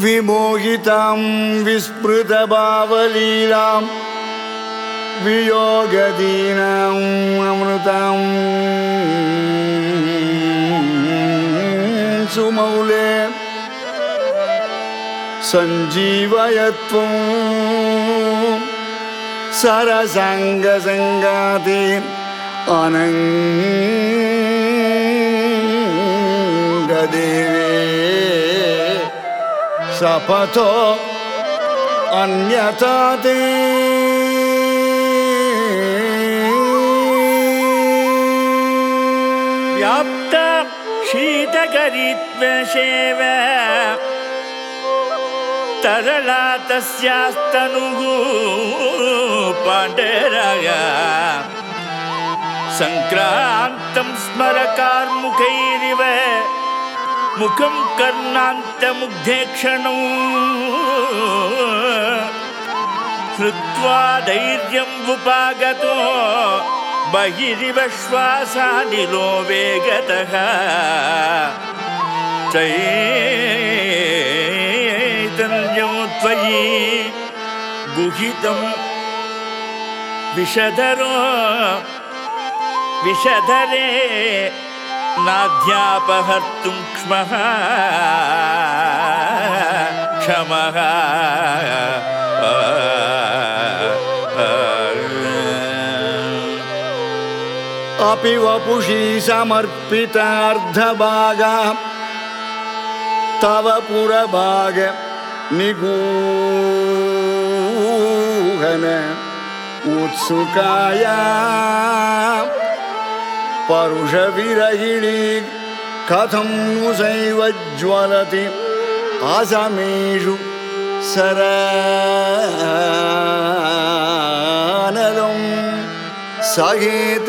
विमोहितां विस्मृतभावलीलां वियोगदीनाम् अमृताम् सुमौले सञ्जीवयत्वं सरसङ्गसङ्गाति अनङ्गदेवे अन्यथा ते। व्याप्त शीतकरित्वशेव तरला तस्यास्तनुः पाण्डरय। सङ्क्रान्तं स्मरकार्मुखैरिव मुखं कर्णान्तमुग्धेक्षणौ कृत्वा धैर्यम् उपागतो बहिरिव श्वासानिलो वेगतः चैतन्यं त्वयि गुहितं विषधरो विषधरे नाध्यापहर्तुं क्ष्मः। क्षमः। अपि वपुषी समर्पितार्धभागा। तव पुरभाग निगूहन। उत्सुकाया परुषविरहिणी कथं सैव ज्वलति असमेषु सरानलं सहेत